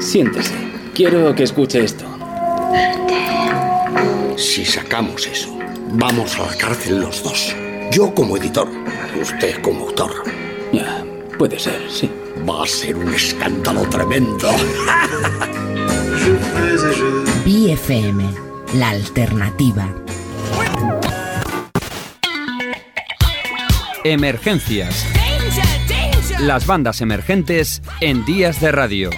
Siéntese. Quiero que escuche esto. Si sacamos eso, vamos a la cárcel los dos. Yo como editor, usted como autor. Ya, puede ser, sí. Va a ser un escándalo tremendo. BFM, la alternativa. Emergencias. Las bandas emergentes en días de radio.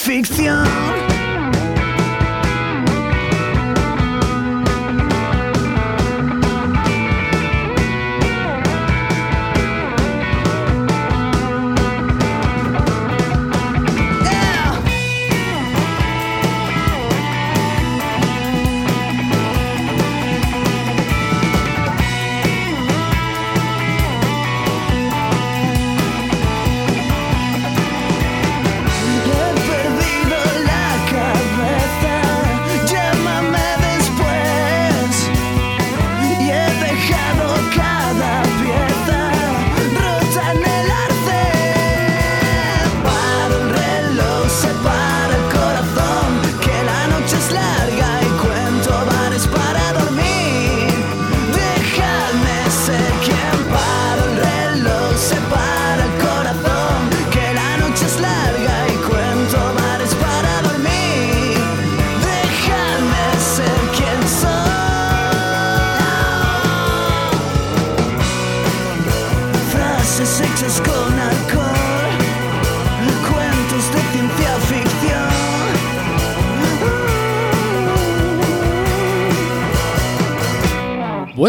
Ficción.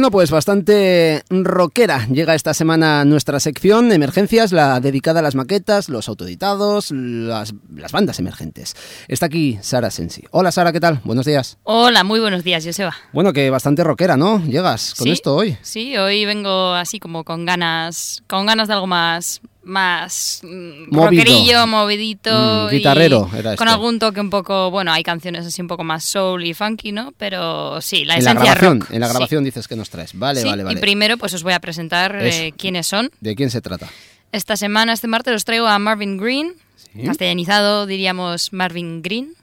Bueno, pues bastante rockera llega esta semana nuestra sección Emergencias, la dedicada a las maquetas, los autoeditados, las, las bandas emergentes. Está aquí Sara Sensi. Hola Sara, ¿qué tal? Buenos días. Hola, muy buenos días, Joseba. Bueno, que bastante rockera, ¿no? Llegas con ¿Sí? esto hoy. Sí, hoy vengo así como con ganas, con ganas de algo más, más mm, Movido. rockerillo, movidito. Mm, y guitarrero era Con esto. algún toque un poco, bueno, hay canciones así un poco más soul y funky, ¿no? Pero sí, la en la esencia grabación, rock. en la sí. grabación dices que nos traes. Vale, Sí, vale, vale. Y primero pues os voy a presentar eh, quiénes son. ¿De quién se trata? Esta semana, este martes, os traigo a Marvin Green, Sí. castellanizado diríamos Marvin Green.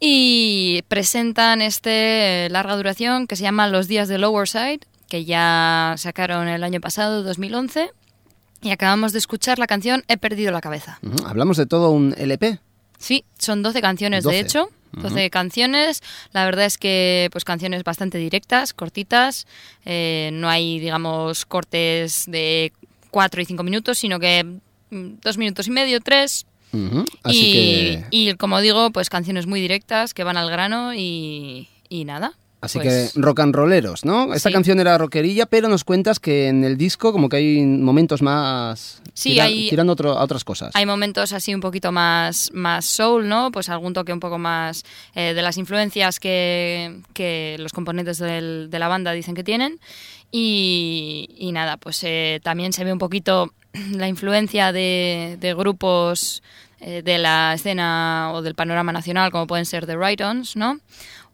Y presentan este eh, larga duración que se llama Los días de Lower Side, que ya sacaron el año pasado, 2011. Y acabamos de escuchar la canción He perdido la cabeza. Hablamos de todo un LP. Sí, son 12 canciones 12. de hecho. 12 canciones. La verdad es que pues canciones bastante directas, cortitas. Eh, no hay, digamos, cortes de 4 y 5 minutos, sino que mm, dos minutos y medio, tres. Ujú. Así y, que y como digo, pues canciones muy directas que van al grano y, y nada. Así pues, que rock and rolleros, ¿no? Esta Sí. canción era rockerilla, pero nos cuentas que en el disco como que hay momentos más Sí, tira- hay- tirando otro- a otras cosas. Hay momentos así un poquito más, más soul, ¿no? Pues algún toque un poco más eh, de las influencias que, que los componentes del- de la banda dicen que tienen. Y, y nada, pues eh, también se ve un poquito la influencia de, de grupos eh, de la escena o del panorama nacional, como pueden ser The Right-Ons, ¿no?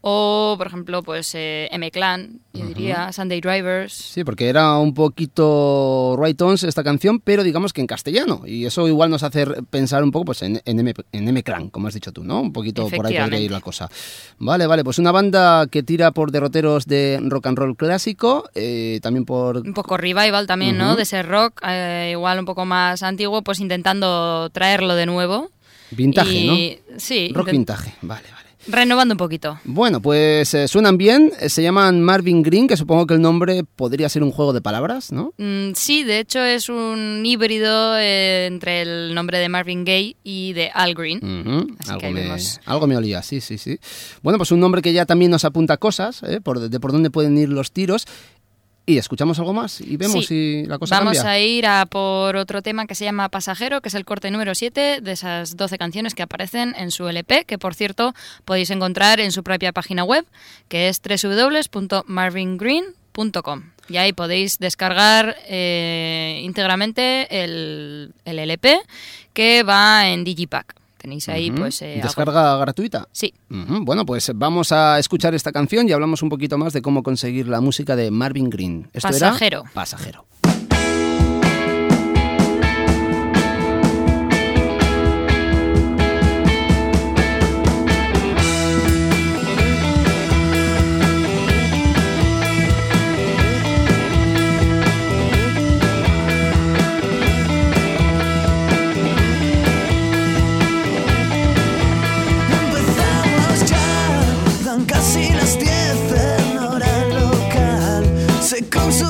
O, por ejemplo, pues eh, M-Clan, yo diría, Sunday Drivers. Sí, porque era un poquito right ons esta canción, pero digamos que en castellano. Y eso igual nos hace pensar un poco pues, en, en, M-Clan, como has dicho tú, ¿no? Un poquito por ahí podría ir la cosa. Vale, vale, pues una banda que tira por derroteros de rock and roll clásico, eh, también por... un poco revival también, ¿no? De ese rock, eh, igual un poco más antiguo, pues intentando traerlo de nuevo. Vintage, Y- Sí, ¿no? Rock intent- vintage, vale, vale. Renovando un poquito. Bueno, pues eh, suenan bien, eh, se llaman Marvin Green, que supongo que el nombre podría ser un juego de palabras, ¿no? Mm, sí, de hecho es un híbrido eh, entre el nombre de Marvin Gaye y de Al Green. Ujú, Así algo, que ahí me, vemos. algo me olía, sí, sí, sí. Bueno, pues un nombre que ya también nos apunta cosas, ¿eh? por, de por dónde pueden ir los tiros. Y escuchamos algo más y vemos Sí. si la cosa Vamos cambia. a ir a por otro tema que se llama Pasajero, que es el corte número 7 de esas 12 canciones que aparecen en su LP, que por cierto podéis encontrar en su propia página web, que es www.marvingreen.com. Y ahí podéis descargar eh, íntegramente el, el LP que va en Digipack. Tenéis ahí pues... eh, algo- Descarga gratuita. Sí. Bueno, pues vamos a escuchar esta canción y hablamos un poquito más de cómo conseguir la música de Marvin Green. Esto era Pasajero.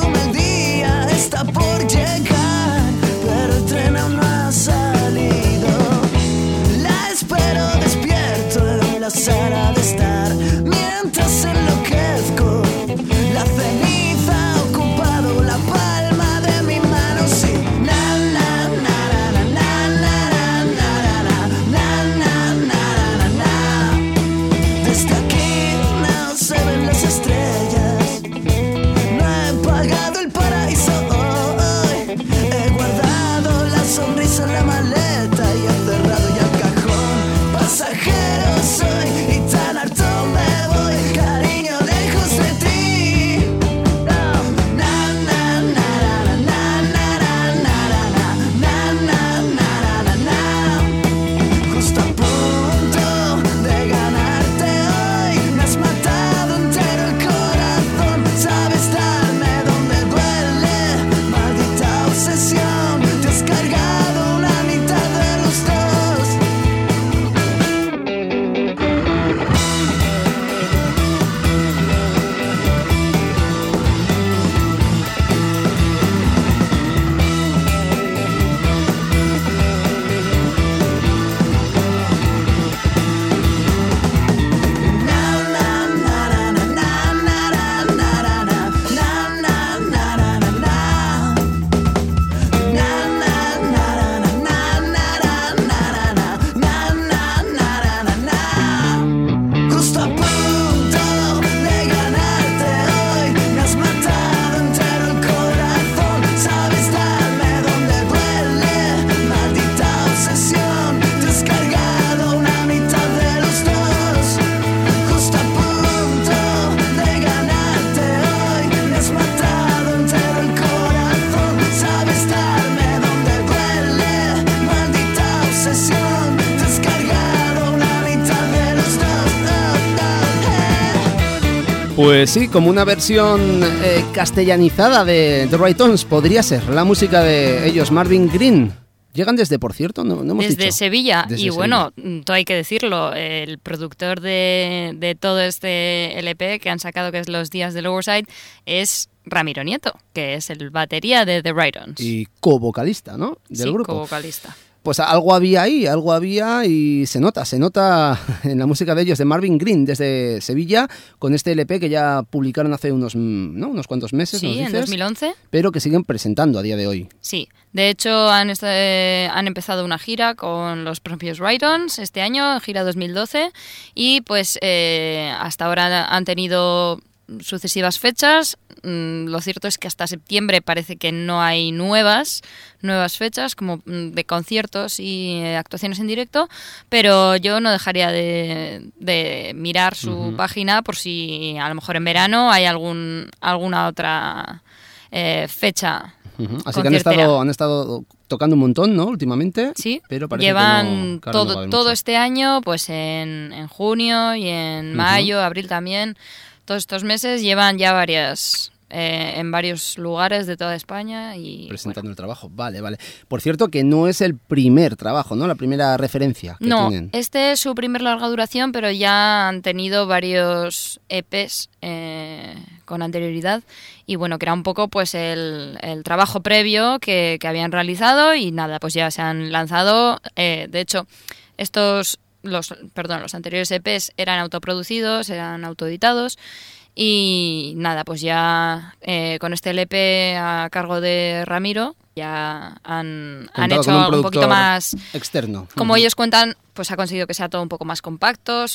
su medida está por llegar. Pues sí, como una versión eh, castellanizada de The Right Tones podría ser la música de ellos, Marvin Green. Llegan desde, por cierto, no, no hemos Desde dicho. Sevilla. Desde y bueno, todo hay que decirlo, el productor de, de todo este LP que han sacado, que es Los Días de Lowerside, es Ramiro Nieto, que es el batería de The Right-Ons. Y co-vocalista, ¿no? Del sí, grupo. co-vocalista. Pues algo había ahí, algo había y se nota, se nota en la música de ellos, de Marvin Green, desde Sevilla, con este LP que ya publicaron hace unos, ¿no? unos cuantos meses. Sí, en 2011. Pero que siguen presentando a día de hoy. Sí, de hecho han, este, han empezado una gira con los propios Rydons este año, gira 2012, y pues eh, hasta ahora han tenido sucesivas fechas. Mm, lo cierto es que hasta septiembre parece que no hay nuevas nuevas fechas como mm, de conciertos y eh, actuaciones en directo, pero yo no dejaría de, mirar su página por si a lo mejor en verano hay algún alguna otra eh, fecha. Así que han estado, han estado tocando un montón, ¿no? Últimamente. Sí, pero llevan todo, todo este año, pues en, en junio y en mayo, abril también todos estos meses llevan ya varias eh, en varios lugares de toda España y presentando el trabajo. Vale, vale. Por cierto, que no es el primer trabajo, ¿no? La primera referencia que no, tienen. este es su primer larga duración, pero ya han tenido varios EPs eh, con anterioridad y bueno, que era un poco pues el, trabajo previo que, habían realizado y nada, pues ya se han lanzado. Eh, de hecho, estos los, perdón, los anteriores EPs eran autoproducidos, eran autoeditados. Y nada, pues ya eh, con este LP a cargo de Ramiro, ya han, han hecho un, poquito más externo. Como ellos cuentan, pues ha conseguido que sea todo un poco más compacto,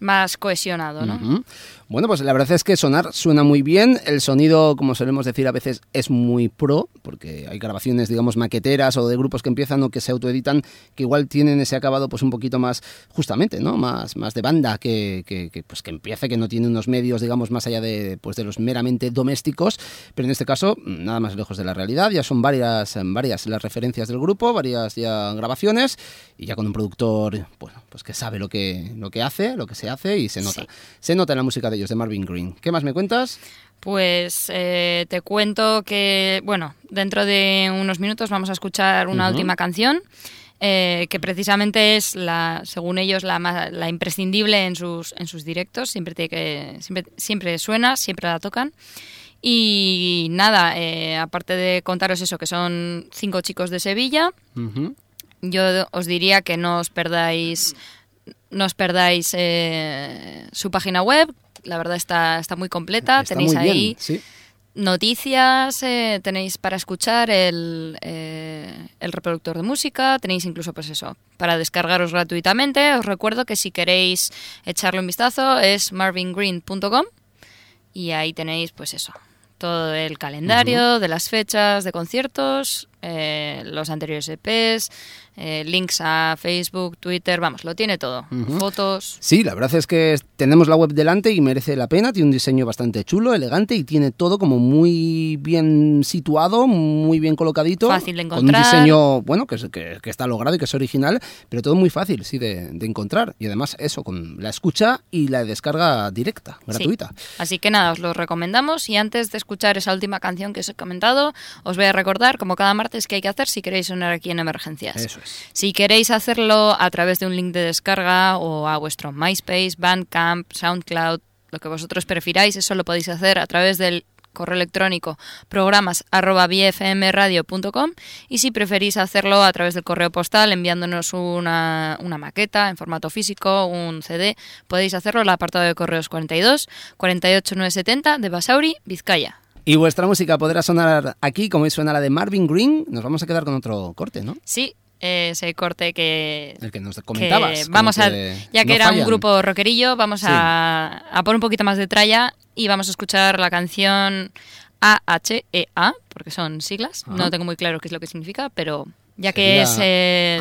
más cohesionado, ¿no? Bueno, pues la verdad es que sonar suena muy bien. El sonido, como solemos decir a veces, es muy pro, porque hay grabaciones, digamos, maqueteras o de grupos que empiezan o que se autoeditan, que igual tienen ese acabado pues un poquito más, justamente, ¿no? Más, más de banda, que, que, pues, que empiece, que no tiene unos medios, digamos, más allá de, pues, de los meramente domésticos. Pero en este caso, nada más lejos de la realidad. Ya son varias, varias las referencias del grupo, varias ya grabaciones, y ya con un productor, bueno, pues que sabe lo que, lo que hace, lo que se hace, y se nota. Se nota en la música de de Marvin Green. ¿Qué más me cuentas? Pues eh, te cuento que, bueno, dentro de unos minutos vamos a escuchar una última canción. Eh, que precisamente es la, según ellos, la, la imprescindible en sus, en sus directos. Siempre, tiene que, siempre, siempre suena, siempre la tocan. Y nada, eh, aparte de contaros eso, que son cinco chicos de Sevilla, yo os diría que no os perdáis, no os perdáis su página web, la verdad está, está muy completa. tenéis ahí noticias, eh, tenéis para escuchar el, eh, el reproductor de música, tenéis incluso pues eso, para descargaros gratuitamente. Os recuerdo que si queréis echarle un vistazo es marvingreen.com y ahí tenéis pues eso, todo el calendario de las fechas de conciertos, eh, los anteriores EPs, eh, links a Facebook, Twitter, vamos, lo tiene todo. Fotos. Sí, la verdad es que tenemos la web delante y merece la pena. Tiene un diseño bastante chulo, elegante y tiene todo como muy bien situado, muy bien colocadito. Fácil de encontrar. Con un diseño, bueno, que, que, que está logrado y que es original, pero todo muy fácil, sí, de, encontrar. Y además, eso, con la escucha y la descarga directa, gratuita. Así que nada, os lo recomendamos. Y antes de escuchar esa última canción que os he comentado, os voy a recordar, como cada martes, que hay que hacer si queréis sonar aquí en Emergencias. Eso es. Si queréis hacerlo a través de un link de descarga o a vuestro MySpace, Bandcamp, SoundCloud, lo que vosotros prefiráis, eso lo podéis hacer a través del correo electrónico programas y si preferís hacerlo a través del correo postal enviándonos una, una, maqueta en formato físico, un CD, podéis hacerlo al apartado de correos 42 48970 de Basauri, Vizcaya. Y vuestra música podrá sonar aquí, como suena la de Marvin Green. Nos vamos a quedar con otro corte, ¿no? Sí, ese corte que... El que nos comentabas. vamos a, ya que era un grupo rockerillo, vamos a, a, poner un poquito más de tralla y vamos a escuchar la canción AHEA, e porque son siglas. No tengo muy claro qué es lo que significa, pero ya que es eh,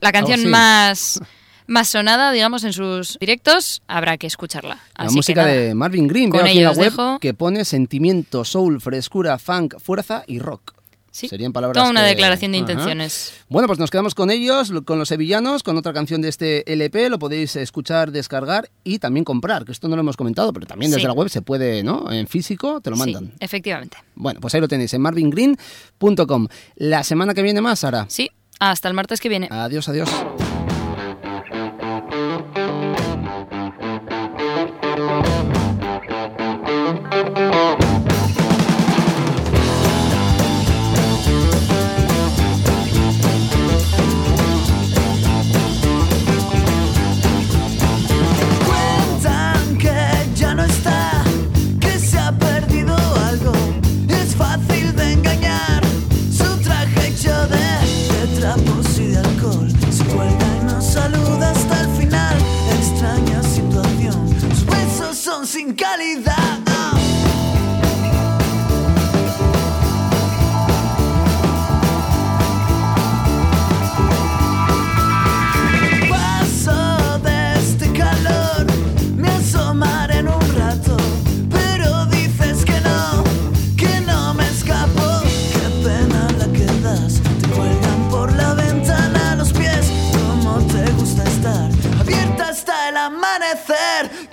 la, canción más más sonada, digamos, en sus directos, habrá que escucharla. la música de Marvin Green, con aquí la web que pone sentimiento, soul, frescura, funk, fuerza y rock. Sí, Serían palabras toda una declaración de intenciones. Bueno, pues nos quedamos con ellos, con los sevillanos, con otra canción de este LP, lo podéis escuchar, descargar y también comprar, que esto no lo hemos comentado, pero también desde la web se puede, ¿no? En físico te lo mandan. Sí, efectivamente. Bueno, pues ahí lo tenéis, en marvingreen.com. La semana que viene más, Sara. Sí, hasta el martes que viene. Adiós, adiós. ser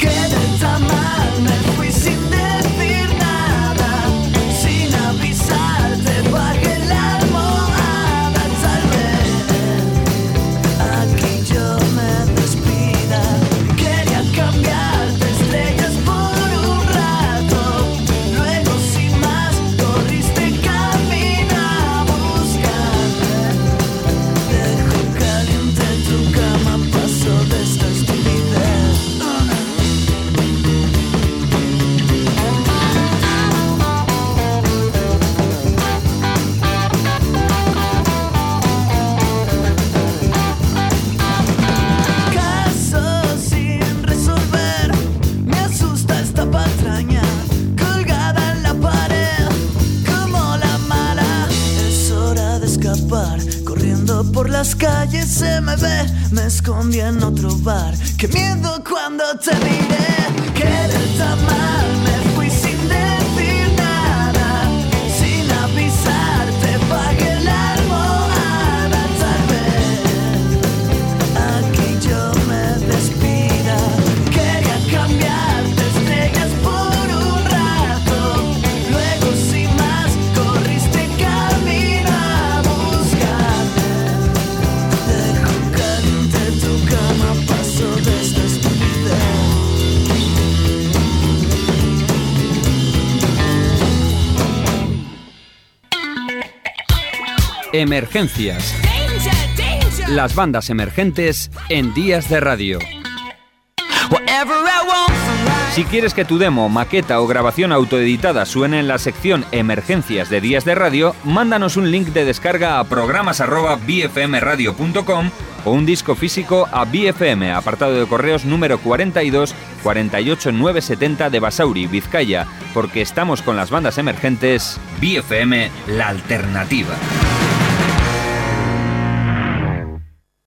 escondí en otro bar. Qué miedo cuando te miré, Emergencias. Las bandas emergentes en días de radio. Si quieres que tu demo, maqueta o grabación autoeditada suene en la sección Emergencias de Días de Radio, mándanos un link de descarga a programas@bfmradio.com o un disco físico a BFM, apartado de correos número 42 48970 de Basauri, Vizcaya, porque estamos con las bandas emergentes BFM, la alternativa.